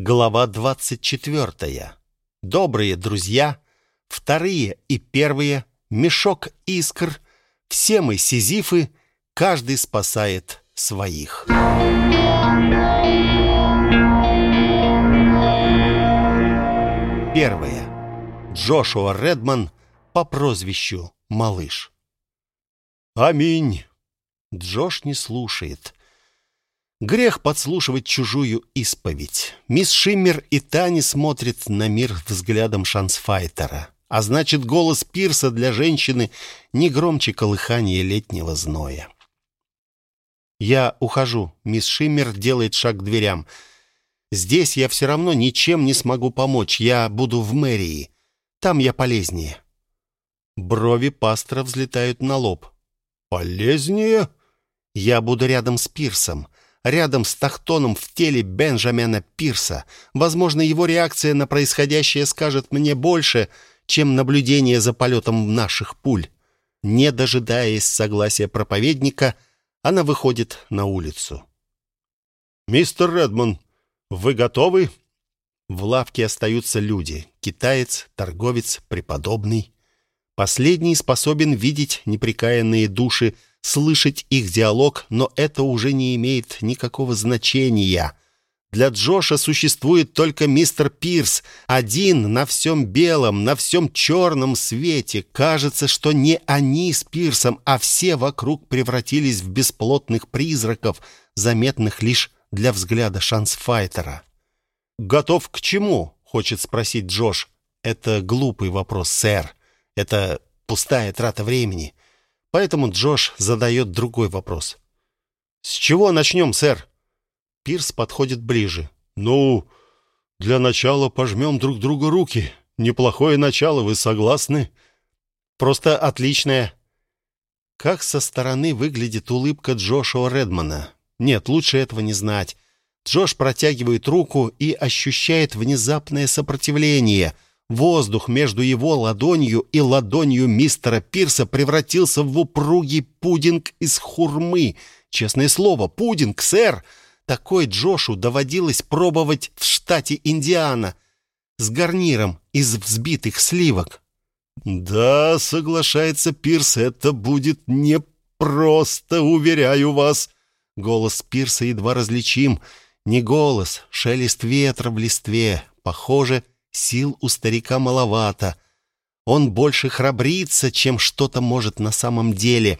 Глава 24. Добрые друзья, вторые и первые, мешок искр, все мы сизифы, каждый спасает своих. Первое. Джошуа Редман по прозвищу Малыш. Аминь. Джош не слушает. Грех подслушивать чужую исповедь. Мисс Шиммер и Тани смотрят на мир взглядом шансфайтера. А значит, голос Пирса для женщины не громче колыхания летнего зноя. «Я ухожу». Мисс Шиммер делает шаг к дверям. «Здесь я все равно ничем не смогу помочь. Я буду в мэрии. Там я полезнее». Брови пастора взлетают на лоб. «Полезнее?» «Я буду рядом с Пирсом рядом с Тахтоном в теле Бенджамина Пирса. Возможно, его реакция на происходящее скажет мне больше, чем наблюдение за полетом наших пуль. Не дожидаясь согласия проповедника, она выходит на улицу. «Мистер Редман, вы готовы?» В лавке остаются люди. Китаец, торговец, преподобный. Последний способен видеть неприкаянные души, слышать их диалог, но это уже не имеет никакого значения. Для Джоша существует только мистер Пирс, один на всем белом, на всем черном свете. Кажется, что не они с Пирсом, а все вокруг превратились в бесплотных призраков, заметных лишь для взгляда шансфайтера. «Готов к чему?» — хочет спросить Джош. «Это глупый вопрос, сэр. Это пустая трата времени. Поэтому Джош задает другой вопрос. «С чего начнем, сэр?» Пирс подходит ближе. «Ну, для начала пожмем друг другу руки. Неплохое начало, вы согласны?» «Просто отличное». Как со стороны выглядит улыбка Джошуа Редмана? Нет, лучше этого не знать. Джош протягивает руку и ощущает внезапное сопротивление — Воздух между его ладонью и ладонью мистера Пирса превратился в упругий пудинг из хурмы. Честное слово, пудинг, сэр! Такой Джошу доводилось пробовать в штате Индиана с гарниром из взбитых сливок. «Да, соглашается Пирс, это будет непросто, уверяю вас». Голос Пирса едва различим. Не голос, шелест ветра в листве. Похоже, Сил у старика маловато. Он больше храбрится, чем что-то может на самом деле.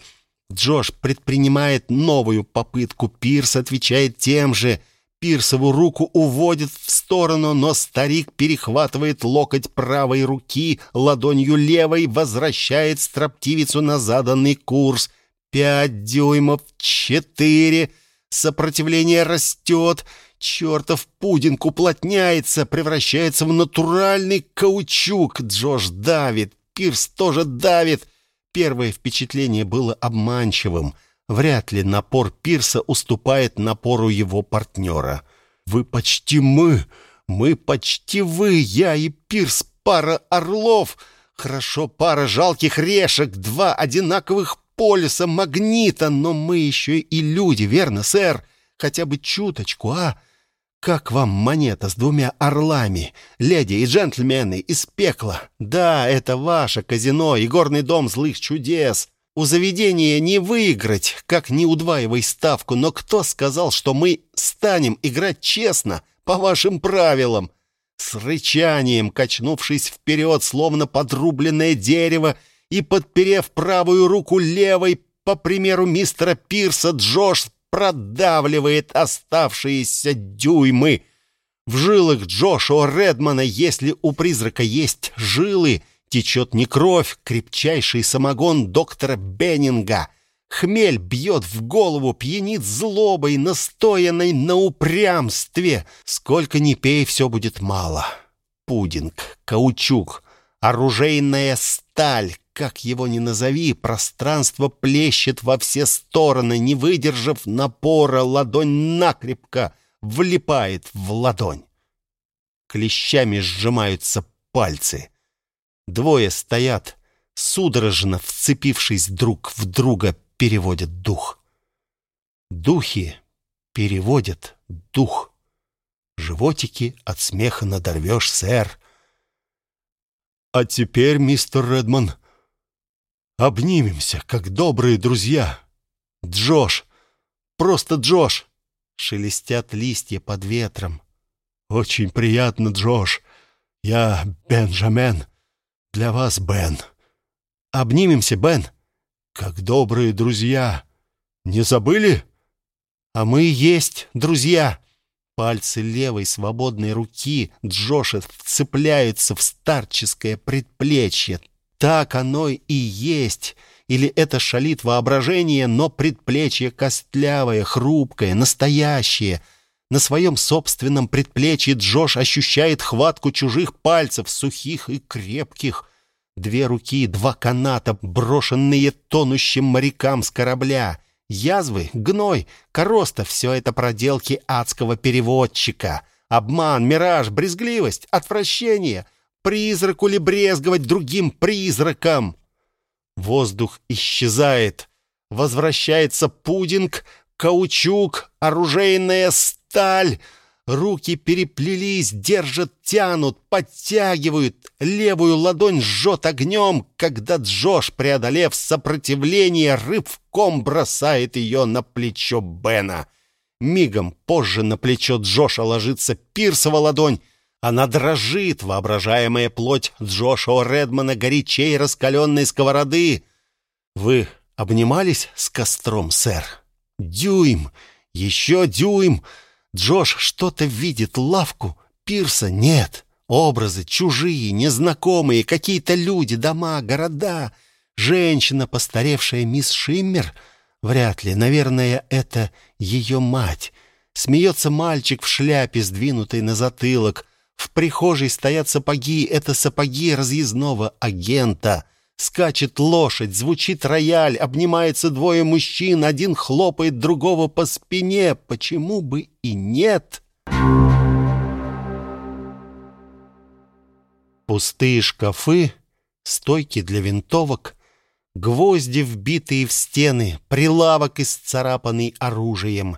Джош предпринимает новую попытку. Пирс отвечает тем же. Пирсову руку уводит в сторону, но старик перехватывает локоть правой руки, ладонью левой возвращает строптивицу на заданный курс. Пять дюймов, четыре. Сопротивление растет. Чертов пудинг уплотняется, превращается в натуральный каучук. Джош давит, Пирс тоже давит. Первое впечатление было обманчивым. Вряд ли напор Пирса уступает напору его партнера. «Вы почти мы, мы почти вы, я и Пирс, пара орлов. Хорошо, пара жалких решек, два одинаковых полюса магнита, но мы еще и люди, верно, сэр? Хотя бы чуточку, а?» «Как вам монета с двумя орлами? Леди и джентльмены из пекла. Да, это ваше казино и горный дом злых чудес. У заведения не выиграть, как не удваивай ставку, но кто сказал, что мы станем играть честно, по вашим правилам?» С рычанием, качнувшись вперед, словно подрубленное дерево, и подперев правую руку левой, по примеру мистера Пирса, Джош продавливает оставшиеся дюймы. В жилах Джошуа Редмана, если у призрака есть жилы, течет не кровь, крепчайший самогон доктора Беннинга. Хмель бьет в голову, пьянит злобой, настоянной на упрямстве. Сколько ни пей, все будет мало. Пудинг, каучук, оружейная сталь, как его ни назови, пространство плещет во все стороны, не выдержав напора, ладонь накрепко влипает в ладонь. Клещами сжимаются пальцы. Двое стоят, судорожно вцепившись друг в друга, переводят дух. Духи переводят дух. животики от смеха надорвешь, сэр. А теперь, мистер Редман, обнимемся, как добрые друзья. Джош, просто Джош. Шелестят листья под ветром. Очень приятно, Джош. Я Бенджамен. Для вас, Бен. Обнимемся, Бен. Как добрые друзья. Не забыли? А мы есть друзья. Пальцы левой свободной руки Джоша вцепляются в старческое предплечье. Так оно и есть. Или это шалит воображение, но предплечье костлявое, хрупкое, настоящее. На своем собственном предплечье Джош ощущает хватку чужих пальцев, сухих и крепких. Две руки, два каната, брошенные тонущим морякам с корабля — Язвы, гной, короста — все это проделки адского переводчика. Обман, мираж, брезгливость, отвращение. Призраку ли брезговать другим призраком? Воздух исчезает. Возвращается пудинг, каучук, оружейная сталь — Руки переплелись, держат, тянут, подтягивают. Левую ладонь жжет огнем, когда Джош, преодолев сопротивление, рывком бросает ее на плечо Бена. Мигом позже на плечо Джоша ложится пирсова ладонь. Она дрожит, воображаемая плоть Джошуа Редмана горячей раскаленной сковороды. Вы обнимались с костром, сэр? Дюйм, еще дюйм — Джош что-то видит, лавку, пирса нет. Образы чужие, незнакомые, какие-то люди, дома, города. Женщина, постаревшая мисс Шиммер? Вряд ли, наверное, это ее мать. Смеется мальчик в шляпе, сдвинутой на затылок. В прихожей стоят сапоги, это сапоги разъездного агента — Скачет лошадь, звучит рояль, обнимается двое мужчин, один хлопает другого по спине. Почему бы и нет? Пустые шкафы, стойки для винтовок, гвозди, вбитые в стены, прилавок, исцарапанный оружием,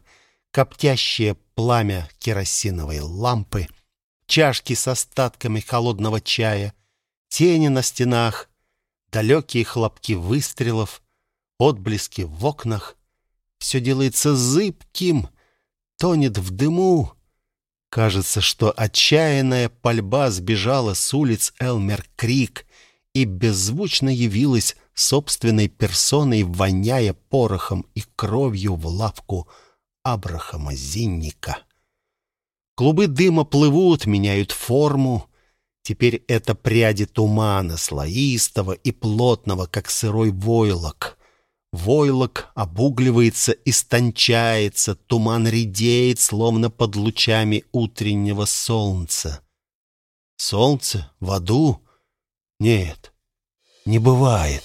коптящее пламя керосиновой лампы, чашки с остатками холодного чая, тени на стенах, далекие хлопки выстрелов, отблески в окнах. Все делается зыбким, тонет в дыму. Кажется, что отчаянная пальба сбежала с улиц Элмер-Крик и беззвучно явилась собственной персоной, воняя порохом и кровью в лавку Абрахама Зинника. Клубы дыма плывут, меняют форму, Теперь это пряди тумана, слоистого и плотного, как сырой войлок. Войлок обугливается, истончается, туман редеет, словно под лучами утреннего солнца. Солнце в аду? Нет, не бывает.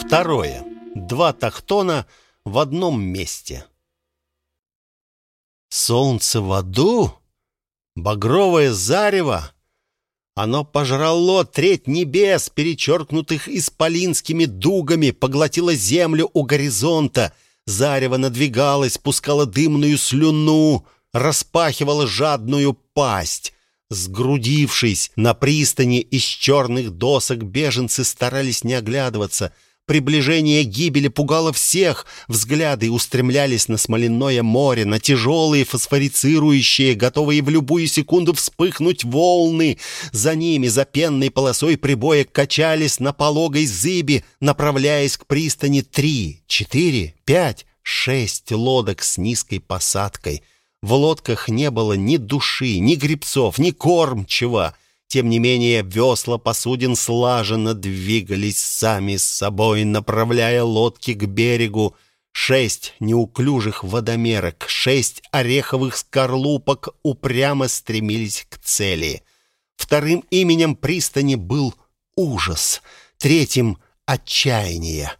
Второе. Два тахтона в одном месте. Солнце в аду? Багровое зарево. Оно пожрало треть небес, перечеркнутых исполинскими дугами, поглотило землю у горизонта. Зарево надвигалось, пускало дымную слюну, распахивало жадную пасть. Сгрудившись на пристани из черных досок, беженцы старались не оглядываться — Приближение гибели пугало всех. Взгляды устремлялись на смоляное море, на тяжелые фосфорицирующие, готовые в любую секунду вспыхнуть волны. За ними, за пенной полосой прибоя, качались на пологой зыби, направляясь к пристани три, четыре, пять, шесть лодок с низкой посадкой. В лодках не было ни души, ни грибцов, ни кормчего — тем не менее, весла посудин слаженно двигались сами с собой, направляя лодки к берегу. Шесть неуклюжих водомерок, шесть ореховых скорлупок упрямо стремились к цели. Вторым именем пристани был ужас, третьим — отчаяние.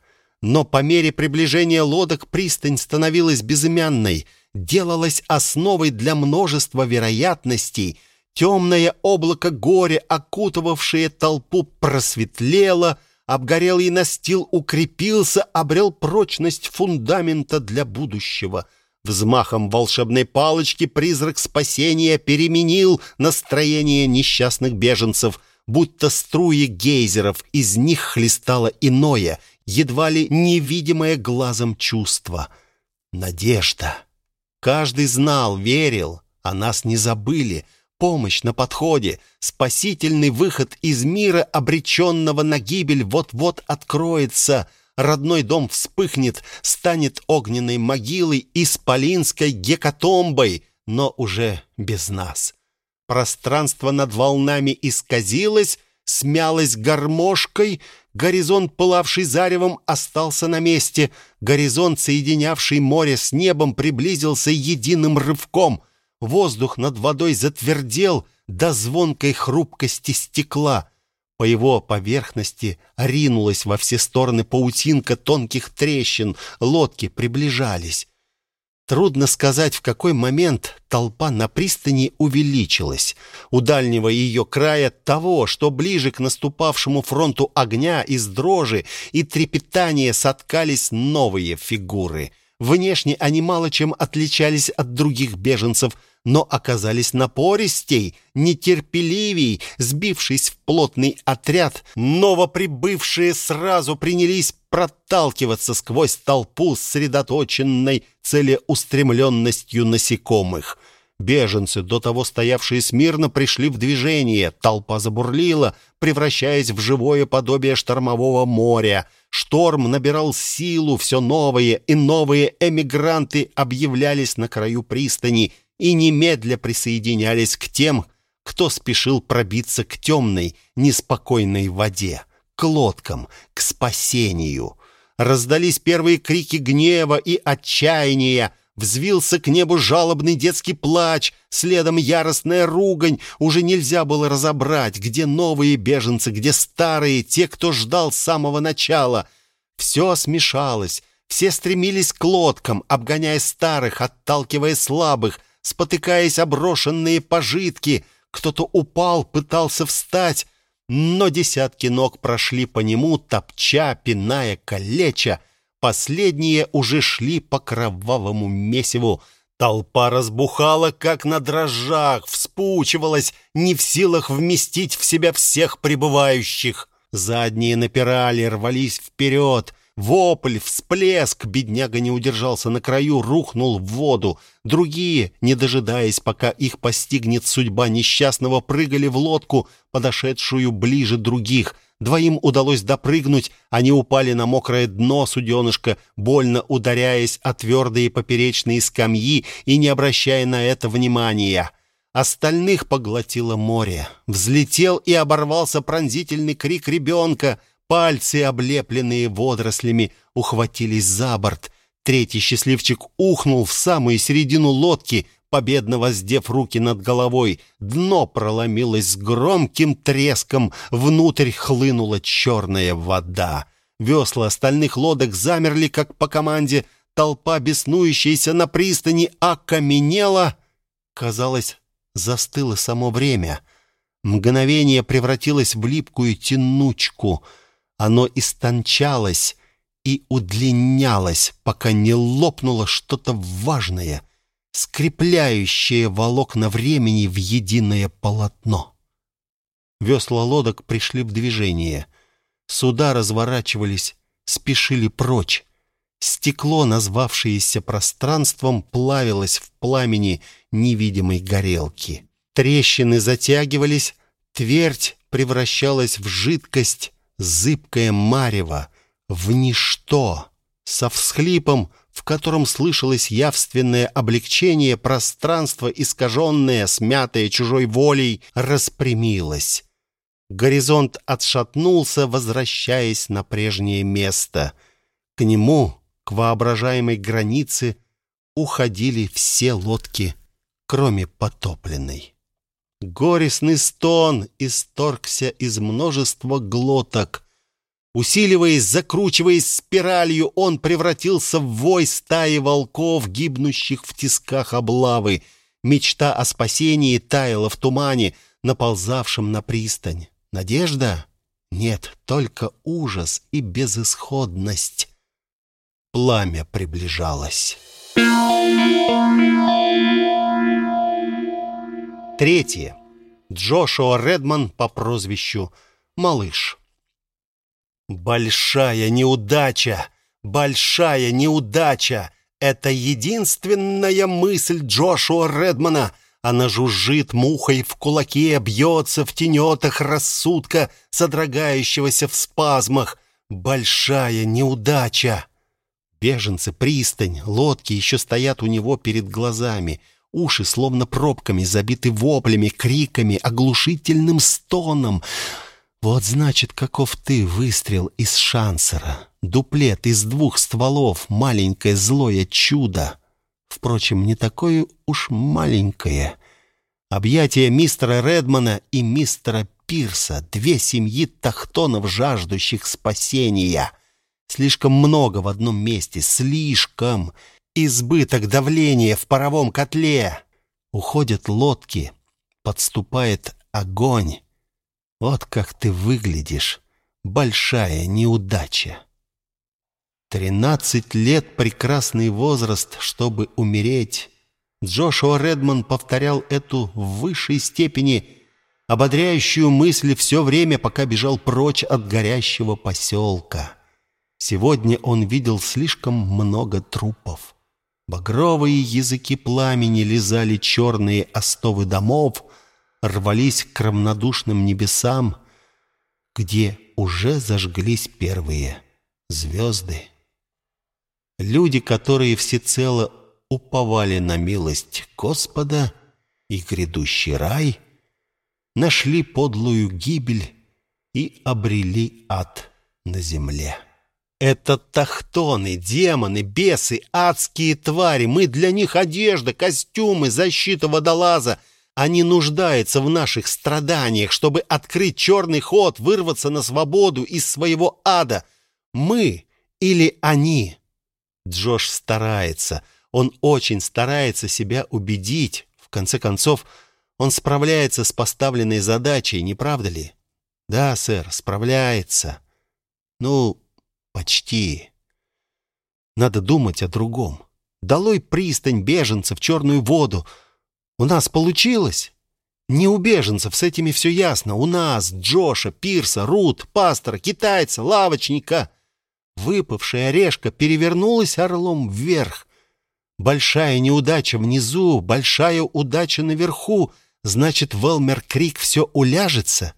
Но по мере приближения лодок пристань становилась безымянной, делалась основой для множества вероятностей — Темное облако горя, окутывавшее толпу, просветлело, обгорелый настил укрепился, обрел прочность фундамента для будущего. Взмахом волшебной палочки призрак спасения переменил настроение несчастных беженцев, будто струи гейзеров, из них хлестало иное, едва ли невидимое глазом чувство. Надежда. Каждый знал, верил, а нас не забыли. Помощь на подходе, спасительный выход из мира, обреченного на гибель, вот-вот откроется — родной дом вспыхнет, станет огненной могилой, исполинской гекатомбой, но уже без нас. Пространство над волнами исказилось, смялось гармошкой, горизонт, пылавший заревом, остался на месте, горизонт, соединявший море с небом, приблизился единым рывком, воздух над водой затвердел до звонкой хрупкости стекла — по его поверхности ринулась во все стороны паутинка тонких трещин, лодки приближались. Трудно сказать, в какой момент толпа на пристани увеличилась. У дальнего ее края того, что ближе к наступавшему фронту огня из дрожи и трепетания соткались новые фигуры. Внешне они мало чем отличались от других беженцев – но оказались напористей, нетерпеливей, сбившись в плотный отряд, новоприбывшие сразу принялись проталкиваться сквозь толпу с сосредоточенной целеустремленностью насекомых. Беженцы, до того стоявшие смирно, пришли в движение. Толпа забурлила, превращаясь в живое подобие штормового моря. Шторм набирал силу, все новые и новые эмигранты объявлялись на краю пристани и немедля присоединялись к тем, кто спешил пробиться к темной, неспокойной воде, к лодкам, к спасению. Раздались первые крики гнева и отчаяния, взвился к небу жалобный детский плач, следом яростная ругань. Уже нельзя было разобрать, где новые беженцы, где старые, те, кто ждал с самого начала. Все смешалось, все стремились к лодкам, обгоняя старых, отталкивая слабых — спотыкаясь оброшенные пожитки. Кто-то упал, пытался встать, но десятки ног прошли по нему, топча, пиная, калеча. Последние уже шли по кровавому месиву. Толпа разбухала, как на дрожжах, вспучивалась, не в силах вместить в себя всех пребывающих. Задние напирали, рвались вперед. Вопль, всплеск, бедняга не удержался на краю, рухнул в воду. Другие, не дожидаясь, пока их постигнет судьба несчастного, прыгали в лодку, подошедшую ближе других. Двоим удалось допрыгнуть, они упали на мокрое дно суденышка, больно ударяясь о твердые поперечные скамьи и не обращая на это внимания. Остальных поглотило море. Взлетел и оборвался пронзительный крик ребенка — Пальцы, облепленные водорослями, ухватились за борт. Третий счастливчик ухнул в самую середину лодки, победно воздев руки над головой. Дно проломилось с громким треском, внутрь хлынула черная вода. Весла остальных лодок замерли, как по команде. Толпа, беснующаяся на пристани, окаменела. Казалось, застыло само время. Мгновение превратилось в липкую тянучку — оно истончалось и удлинялось, пока не лопнуло что-то важное, скрепляющее волокна времени в единое полотно. Весла лодок пришли в движение. Суда разворачивались, спешили прочь. Стекло, назвавшееся пространством, плавилось в пламени невидимой горелки. Трещины затягивались, твердь превращалась в жидкость, зыбкое марево, в ничто, со всхлипом, в котором слышалось явственное облегчение, пространство, искаженное, смятое чужой волей, распрямилось. Горизонт отшатнулся, возвращаясь на прежнее место. К нему, к воображаемой границе, уходили все лодки, кроме потопленной. Горестный стон исторгся из множества глоток. Усиливаясь, закручиваясь спиралью, он превратился в вой стаи волков, гибнущих в тисках облавы. Мечта о спасении таяла в тумане, наползавшем на пристань. Надежда? Нет, только ужас и безысходность. Пламя приближалось. Третье. Джошуа Редман по прозвищу Малыш. Большая неудача! Большая неудача! Это единственная мысль Джошуа Редмана. Она жужжит мухой в кулаке, бьется в тенетах рассудка, содрогающегося в спазмах. Большая неудача! Беженцы, пристань, лодки еще стоят у него перед глазами — Уши словно пробками забиты воплями, криками, оглушительным стоном. Вот значит, каков ты выстрел из шансера. Дуплет из двух стволов, маленькое злое чудо. Впрочем, не такое уж маленькое. Объятия мистера Редмана и мистера Пирса, две семьи тахтонов, жаждущих спасения. Слишком много в одном месте, слишком. Избыток давления в паровом котле. Уходят лодки. Подступает огонь. Вот как ты выглядишь. Большая неудача. Тринадцать лет — прекрасный возраст, чтобы умереть. Джошуа Редман повторял эту в высшей степени ободряющую мысль все время, пока бежал прочь от горящего поселка. Сегодня он видел слишком много трупов. Багровые языки пламени лизали черные остовы домов, рвались к равнодушным небесам, где уже зажглись первые звезды. Люди, которые всецело уповали на милость Господа и грядущий рай, нашли подлую гибель и обрели ад на земле. Это тахтоны, демоны, бесы, адские твари. Мы для них одежда, костюмы, защита водолаза. Они нуждаются в наших страданиях, чтобы открыть черный ход, вырваться на свободу из своего ада. Мы или они? Джош старается. Он очень старается себя убедить. В конце концов, он справляется с поставленной задачей, не правда ли? Да, сэр, справляется. Ну, Почти. Надо думать о другом. Долой пристань беженцев, черную воду. У нас получилось. Не у беженцев, с этими все ясно. У нас, Джоша, Пирса, Рут, пастора, китайца, лавочника. Выпавшая орешка перевернулась орлом вверх. Большая неудача внизу, большая удача наверху. Значит, Велмер Крик все уляжется?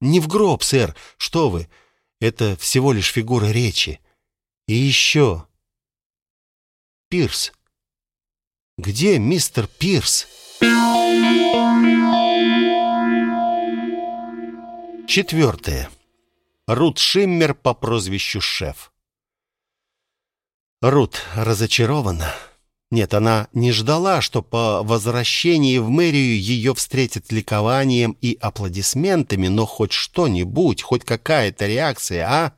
Не в гроб, сэр. Что вы? Это всего лишь фигура речи. И еще... Пирс. Где мистер Пирс? Четвертое. Рут Шиммер по прозвищу Шеф. Рут разочарована. Нет, она не ждала, что по возвращении в мэрию ее встретят ликованием и аплодисментами, но хоть что-нибудь, хоть какая-то реакция, а?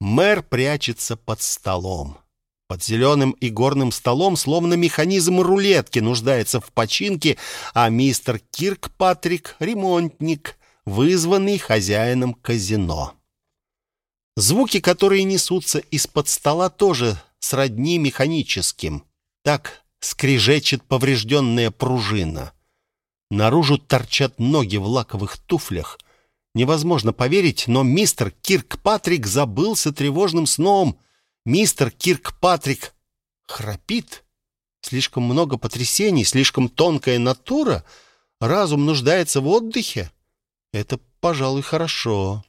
Мэр прячется под столом. Под зеленым и горным столом, словно механизм рулетки, нуждается в починке, а мистер Киркпатрик — ремонтник, вызванный хозяином казино. Звуки, которые несутся из-под стола, тоже сродни механическим — так скрежечет поврежденная пружина. Наружу торчат ноги в лаковых туфлях. Невозможно поверить, но мистер Киркпатрик забылся тревожным сном. Мистер Киркпатрик храпит. Слишком много потрясений, слишком тонкая натура. Разум нуждается в отдыхе. Это, пожалуй, хорошо.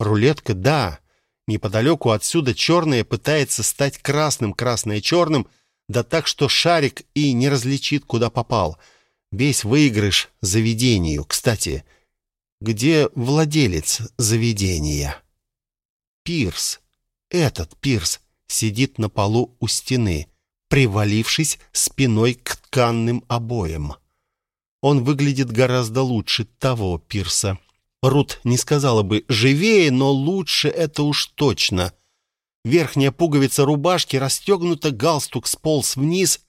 Рулетка, да. Неподалеку отсюда черное пытается стать красным, красное черным — да так, что шарик и не различит, куда попал. Весь выигрыш заведению. Кстати, где владелец заведения? Пирс. Этот Пирс сидит на полу у стены, привалившись спиной к тканным обоям. Он выглядит гораздо лучше того Пирса. Рут не сказала бы «живее», но лучше это уж точно — Верхняя пуговица рубашки расстегнута, галстук сполз вниз.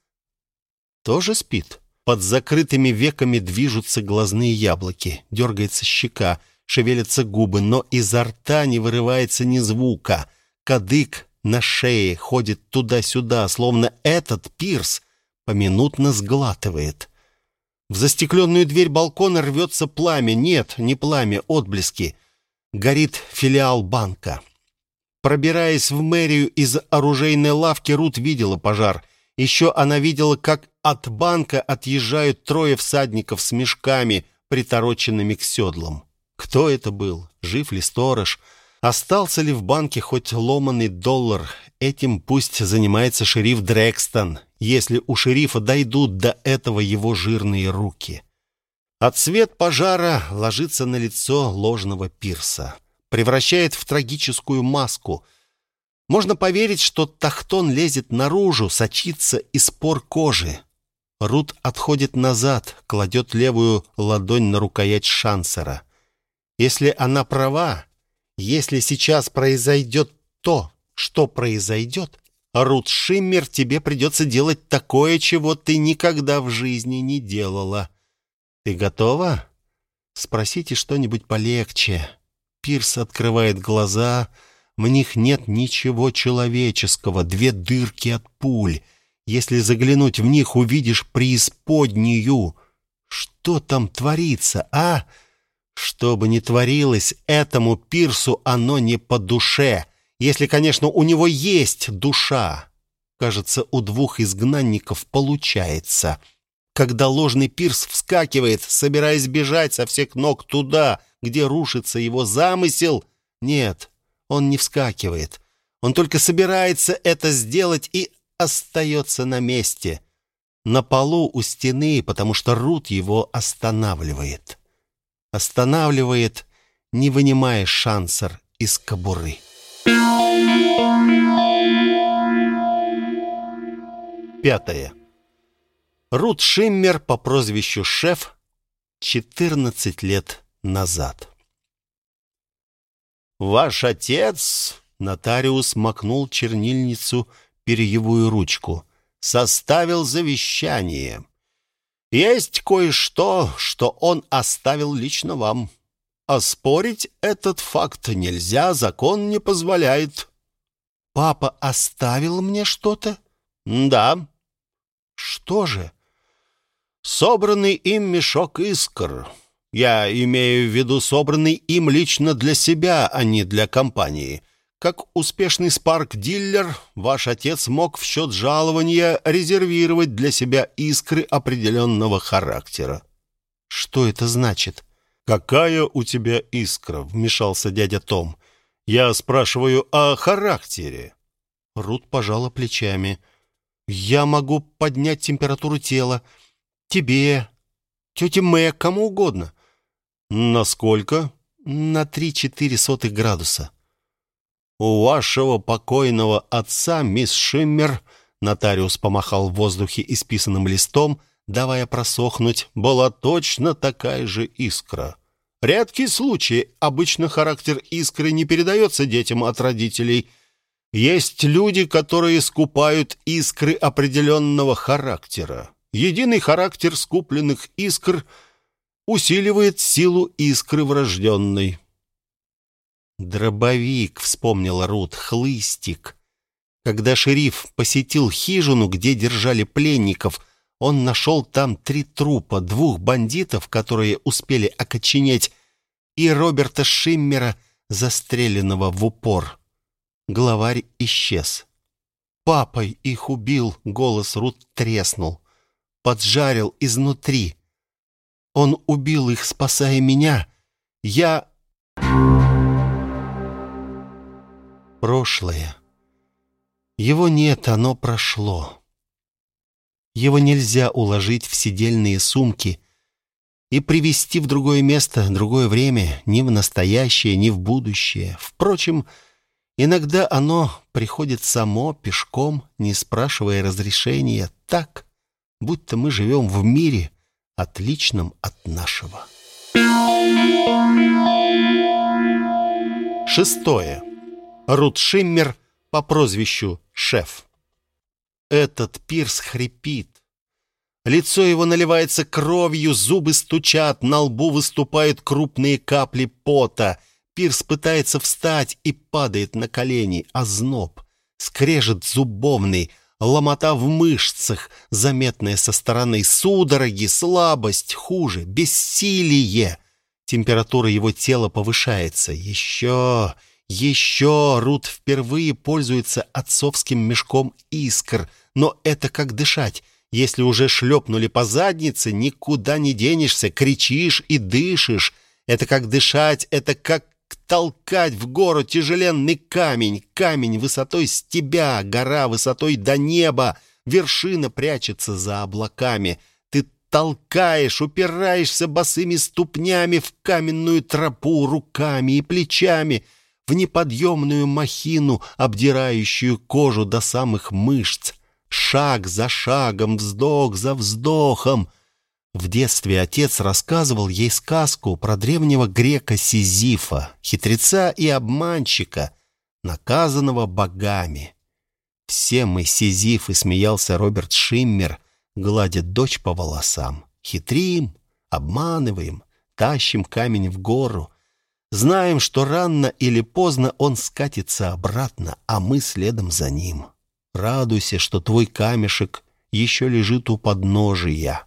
Тоже спит. Под закрытыми веками движутся глазные яблоки. Дергается щека, шевелятся губы, но изо рта не вырывается ни звука. Кадык на шее ходит туда-сюда, словно этот пирс поминутно сглатывает. В застекленную дверь балкона рвется пламя. Нет, не пламя, отблески. Горит филиал банка. Пробираясь в мэрию из оружейной лавки, Рут видела пожар. Еще она видела, как от банка отъезжают трое всадников с мешками, притороченными к седлам. Кто это был? Жив ли сторож? Остался ли в банке хоть ломаный доллар? Этим пусть занимается шериф Дрекстон, если у шерифа дойдут до этого его жирные руки. От свет пожара ложится на лицо ложного пирса, превращает в трагическую маску. Можно поверить, что тахтон лезет наружу, сочится из пор кожи. Рут отходит назад, кладет левую ладонь на рукоять шансера. Если она права, если сейчас произойдет то, что произойдет, Рут Шиммер, тебе придется делать такое, чего ты никогда в жизни не делала. Ты готова? Спросите что-нибудь полегче. Пирс открывает глаза. В них нет ничего человеческого, две дырки от пуль. Если заглянуть в них, увидишь преисподнюю. Что там творится, а? Что бы ни творилось, этому Пирсу оно не по душе, если, конечно, у него есть душа. Кажется, у двух изгнанников получается. Когда ложный Пирс вскакивает, собираясь бежать со всех ног туда, где рушится его замысел, нет, он не вскакивает. Он только собирается это сделать и остается на месте. На полу у стены, потому что Рут его останавливает останавливает, не вынимая шансер из кобуры. Пятое. Рут Шиммер по прозвищу Шеф 14 лет назад. «Ваш отец...» — нотариус макнул чернильницу перьевую ручку. «Составил завещание. Есть кое-что, что он оставил лично вам. Оспорить этот факт нельзя, закон не позволяет. Папа оставил мне что-то? Да. Что же? Собранный им мешок искр. Я имею в виду собранный им лично для себя, а не для компании. Как успешный спарк-диллер, ваш отец мог в счет жалования резервировать для себя искры определенного характера. Что это значит? Какая у тебя искра? Вмешался дядя Том. Я спрашиваю о характере. Рут пожала плечами. Я могу поднять температуру тела. Тебе, тете Мэ, кому угодно. Насколько? На три-четыре сотых градуса. «У вашего покойного отца, мисс Шиммер», нотариус помахал в воздухе исписанным листом, давая просохнуть, была точно такая же искра. Редкий случай, обычно характер искры не передается детям от родителей. Есть люди, которые скупают искры определенного характера. Единый характер скупленных искр усиливает силу искры врожденной. «Дробовик», — вспомнила Рут, — «хлыстик». Когда шериф посетил хижину, где держали пленников, он нашел там три трупа, двух бандитов, которые успели окоченеть, и Роберта Шиммера, застреленного в упор. Главарь исчез. «Папой их убил», — голос Рут треснул. «Поджарил изнутри. Он убил их, спасая меня. Я...» прошлое. Его нет, оно прошло. Его нельзя уложить в сидельные сумки и привести в другое место, другое время, ни в настоящее, ни в будущее. Впрочем, иногда оно приходит само, пешком, не спрашивая разрешения, так, будто мы живем в мире, отличном от нашего. Шестое. Рут Шиммер по прозвищу Шеф. Этот пирс хрипит. Лицо его наливается кровью, зубы стучат, на лбу выступают крупные капли пота. Пирс пытается встать и падает на колени, а зноб. скрежет зубовный, ломота в мышцах, заметная со стороны, судороги, слабость, хуже, бессилие. Температура его тела повышается. Еще, еще Рут впервые пользуется отцовским мешком искр. Но это как дышать. Если уже шлепнули по заднице, никуда не денешься, кричишь и дышишь. Это как дышать, это как толкать в гору тяжеленный камень. Камень высотой с тебя, гора высотой до неба. Вершина прячется за облаками. Ты толкаешь, упираешься босыми ступнями в каменную тропу, руками и плечами — в неподъемную махину, обдирающую кожу до самых мышц. Шаг за шагом, вздох за вздохом. В детстве отец рассказывал ей сказку про древнего грека Сизифа, хитреца и обманщика, наказанного богами. «Все мы Сизифы», — смеялся Роберт Шиммер, гладя дочь по волосам. «Хитрим, обманываем, тащим камень в гору». Знаем, что рано или поздно он скатится обратно, а мы следом за ним. Радуйся, что твой камешек еще лежит у подножия.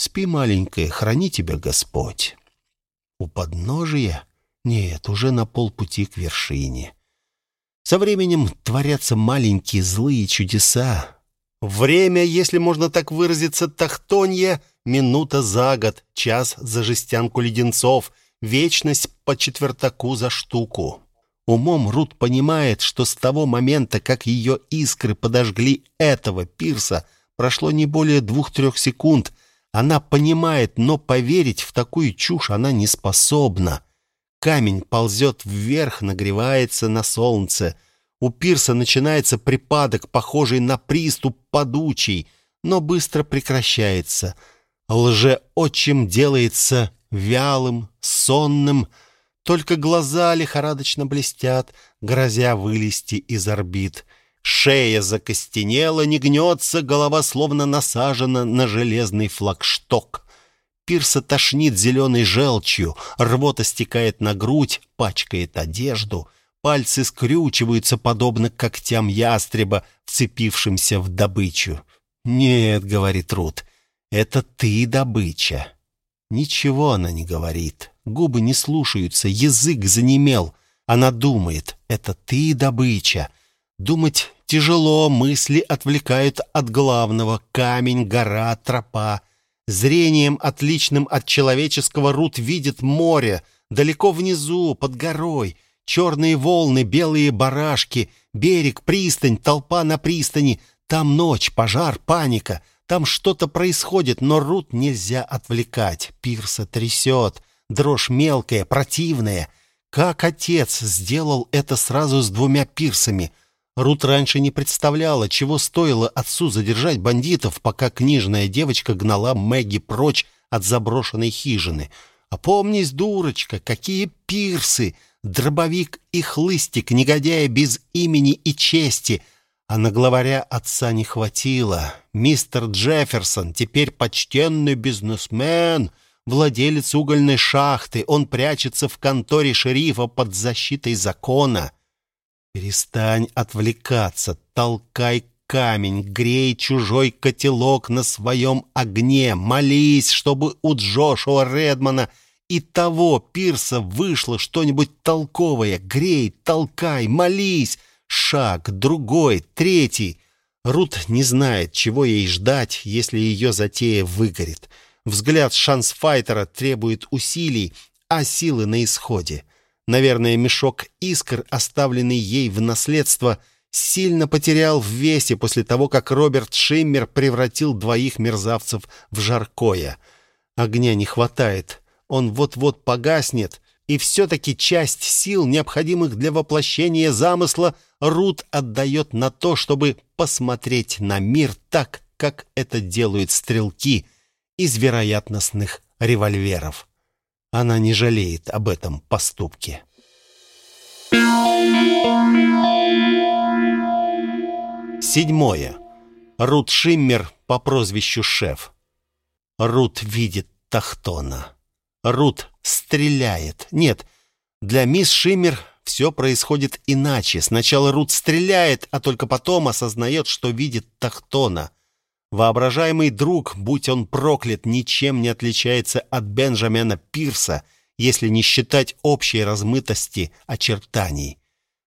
Спи, маленькая, храни тебя Господь. У подножия? Нет, уже на полпути к вершине. Со временем творятся маленькие злые чудеса. Время, если можно так выразиться, тахтонье, минута за год, час за жестянку леденцов — вечность по четвертаку за штуку. Умом Рут понимает, что с того момента, как ее искры подожгли этого пирса, прошло не более двух-трех секунд. Она понимает, но поверить в такую чушь она не способна. Камень ползет вверх, нагревается на солнце. У пирса начинается припадок, похожий на приступ подучий, но быстро прекращается. Лже-отчим делается вялым, сонным, только глаза лихорадочно блестят, грозя вылезти из орбит. Шея закостенела, не гнется, голова словно насажена на железный флагшток. Пирса тошнит зеленой желчью, рвота стекает на грудь, пачкает одежду. Пальцы скрючиваются, подобно когтям ястреба, вцепившимся в добычу. «Нет», — говорит Рут, — «это ты добыча». Ничего она не говорит. Губы не слушаются, язык занемел. Она думает, это ты добыча. Думать тяжело, мысли отвлекают от главного. Камень, гора, тропа. Зрением, отличным от человеческого, Рут видит море. Далеко внизу, под горой. Черные волны, белые барашки. Берег, пристань, толпа на пристани. Там ночь, пожар, паника. Там что-то происходит, но Рут нельзя отвлекать. Пирса трясет. Дрожь мелкая, противная. Как отец сделал это сразу с двумя пирсами? Рут раньше не представляла, чего стоило отцу задержать бандитов, пока книжная девочка гнала Мэгги прочь от заброшенной хижины. «Опомнись, дурочка, какие пирсы! Дробовик и хлыстик, негодяя без имени и чести!» А на главаря отца не хватило. Мистер Джефферсон теперь почтенный бизнесмен, владелец угольной шахты. Он прячется в конторе шерифа под защитой закона. Перестань отвлекаться, толкай камень, грей чужой котелок на своем огне, молись, чтобы у Джошуа Редмана и того пирса вышло что-нибудь толковое. Грей, толкай, молись, Шаг, другой, третий. Рут не знает, чего ей ждать, если ее затея выгорит. Взгляд шансфайтера требует усилий, а силы на исходе. Наверное, мешок искр, оставленный ей в наследство, сильно потерял в весе после того, как Роберт Шиммер превратил двоих мерзавцев в жаркое. Огня не хватает. Он вот-вот погаснет, и все-таки часть сил, необходимых для воплощения замысла, Рут отдает на то, чтобы посмотреть на мир так, как это делают стрелки из вероятностных револьверов. Она не жалеет об этом поступке. Седьмое. Рут Шиммер по прозвищу Шеф. Рут видит Тахтона. Рут стреляет. Нет, для мисс Шиммер все происходит иначе. Сначала Рут стреляет, а только потом осознает, что видит Тахтона. Воображаемый друг, будь он проклят, ничем не отличается от Бенджамина Пирса, если не считать общей размытости очертаний.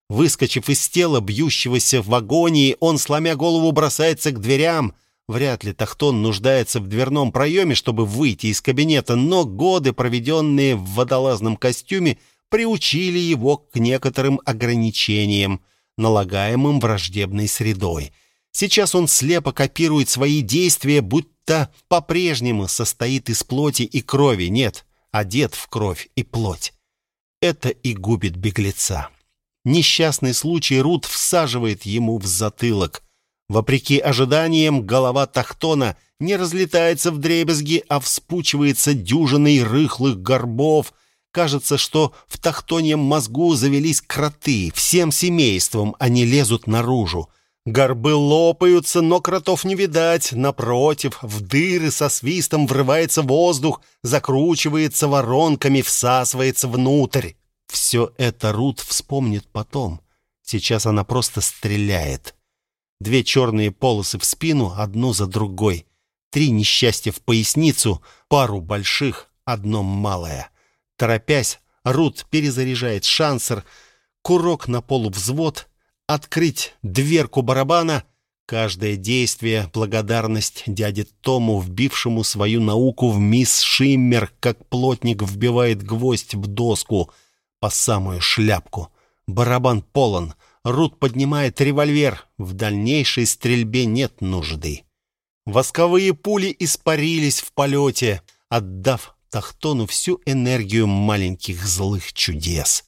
Выскочив из тела, бьющегося в агонии, он, сломя голову, бросается к дверям. Вряд ли Тахтон нуждается в дверном проеме, чтобы выйти из кабинета, но годы, проведенные в водолазном костюме, приучили его к некоторым ограничениям, налагаемым враждебной средой. Сейчас он слепо копирует свои действия, будто по-прежнему состоит из плоти и крови. Нет, одет в кровь и плоть. Это и губит беглеца. Несчастный случай Рут всаживает ему в затылок. Вопреки ожиданиям, голова Тахтона не разлетается в дребезги, а вспучивается дюжиной рыхлых горбов, Кажется, что в тахтоньем мозгу завелись кроты. Всем семейством они лезут наружу. Горбы лопаются, но кротов не видать. Напротив, в дыры со свистом врывается воздух, закручивается воронками, всасывается внутрь. Все это Рут вспомнит потом. Сейчас она просто стреляет. Две черные полосы в спину, одну за другой. Три несчастья в поясницу, пару больших, одно малое. Торопясь, Рут перезаряжает шансер, курок на полувзвод, открыть дверку барабана. Каждое действие — благодарность дяде Тому, вбившему свою науку в мисс Шиммер, как плотник вбивает гвоздь в доску по самую шляпку. Барабан полон. Рут поднимает револьвер. В дальнейшей стрельбе нет нужды. Восковые пули испарились в полете, отдав Тахтону всю энергию маленьких злых чудес.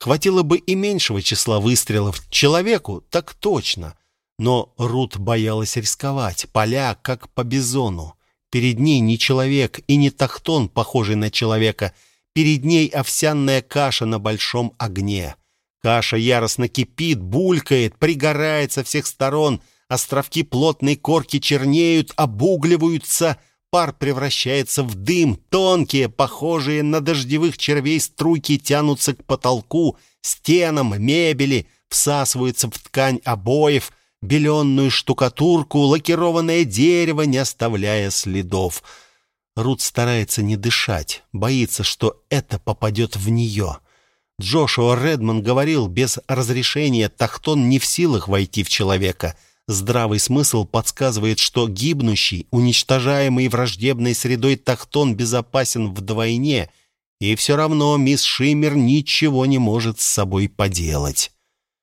Хватило бы и меньшего числа выстрелов человеку, так точно. Но Рут боялась рисковать, поля как по бизону. Перед ней не человек и не Тахтон, похожий на человека. Перед ней овсяная каша на большом огне. Каша яростно кипит, булькает, пригорает со всех сторон. Островки плотной корки чернеют, обугливаются — пар превращается в дым, тонкие, похожие на дождевых червей струйки тянутся к потолку, стенам, мебели, всасываются в ткань обоев, беленную штукатурку, лакированное дерево, не оставляя следов. Рут старается не дышать, боится, что это попадет в нее. Джошуа Редман говорил, без разрешения Тахтон не в силах войти в человека — Здравый смысл подсказывает, что гибнущий, уничтожаемый враждебной средой Тахтон безопасен вдвойне, и все равно мисс Шиммер ничего не может с собой поделать.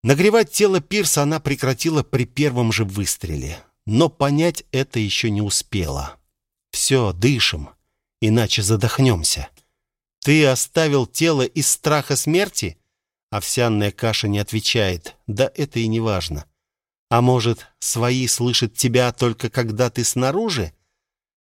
Нагревать тело Пирса она прекратила при первом же выстреле, но понять это еще не успела. «Все, дышим, иначе задохнемся». «Ты оставил тело из страха смерти?» Овсяная каша не отвечает. «Да это и не важно». А может, свои слышат тебя только когда ты снаружи?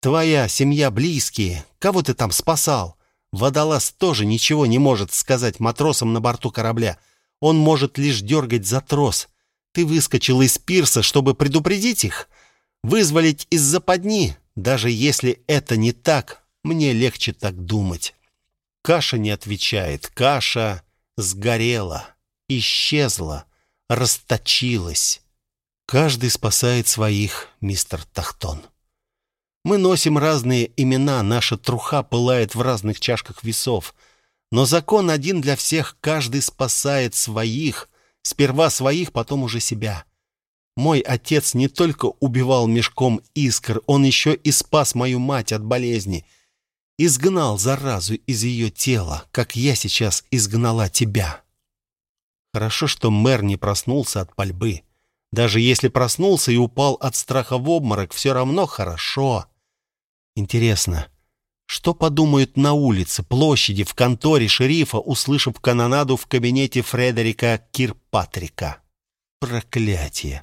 Твоя семья близкие. Кого ты там спасал? Водолаз тоже ничего не может сказать матросам на борту корабля. Он может лишь дергать за трос. Ты выскочил из пирса, чтобы предупредить их? Вызволить из западни? Даже если это не так, мне легче так думать. Каша не отвечает. Каша сгорела, исчезла, расточилась. Каждый спасает своих, мистер Тахтон. Мы носим разные имена, наша труха пылает в разных чашках весов. Но закон один для всех, каждый спасает своих, сперва своих, потом уже себя. Мой отец не только убивал мешком искр, он еще и спас мою мать от болезни. Изгнал заразу из ее тела, как я сейчас изгнала тебя. Хорошо, что мэр не проснулся от пальбы. Даже если проснулся и упал от страха в обморок, все равно хорошо. Интересно, что подумают на улице, площади, в конторе шерифа, услышав канонаду в кабинете Фредерика Кирпатрика? Проклятие!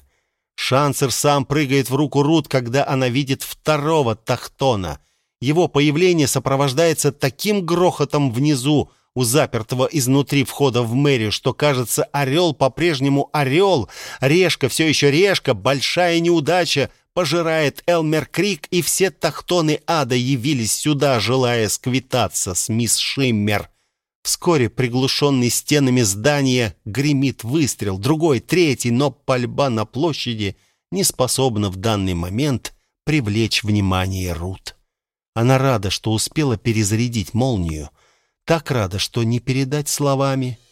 Шансер сам прыгает в руку Рут, когда она видит второго Тахтона. Его появление сопровождается таким грохотом внизу, у запертого изнутри входа в мэрию, что, кажется, орел по-прежнему орел, решка все еще решка, большая неудача пожирает Элмер Крик, и все тахтоны ада явились сюда, желая сквитаться с мисс Шиммер. Вскоре, приглушенный стенами здания, гремит выстрел, другой, третий, но пальба на площади не способна в данный момент привлечь внимание Рут. Она рада, что успела перезарядить молнию, так рада, что не передать словами —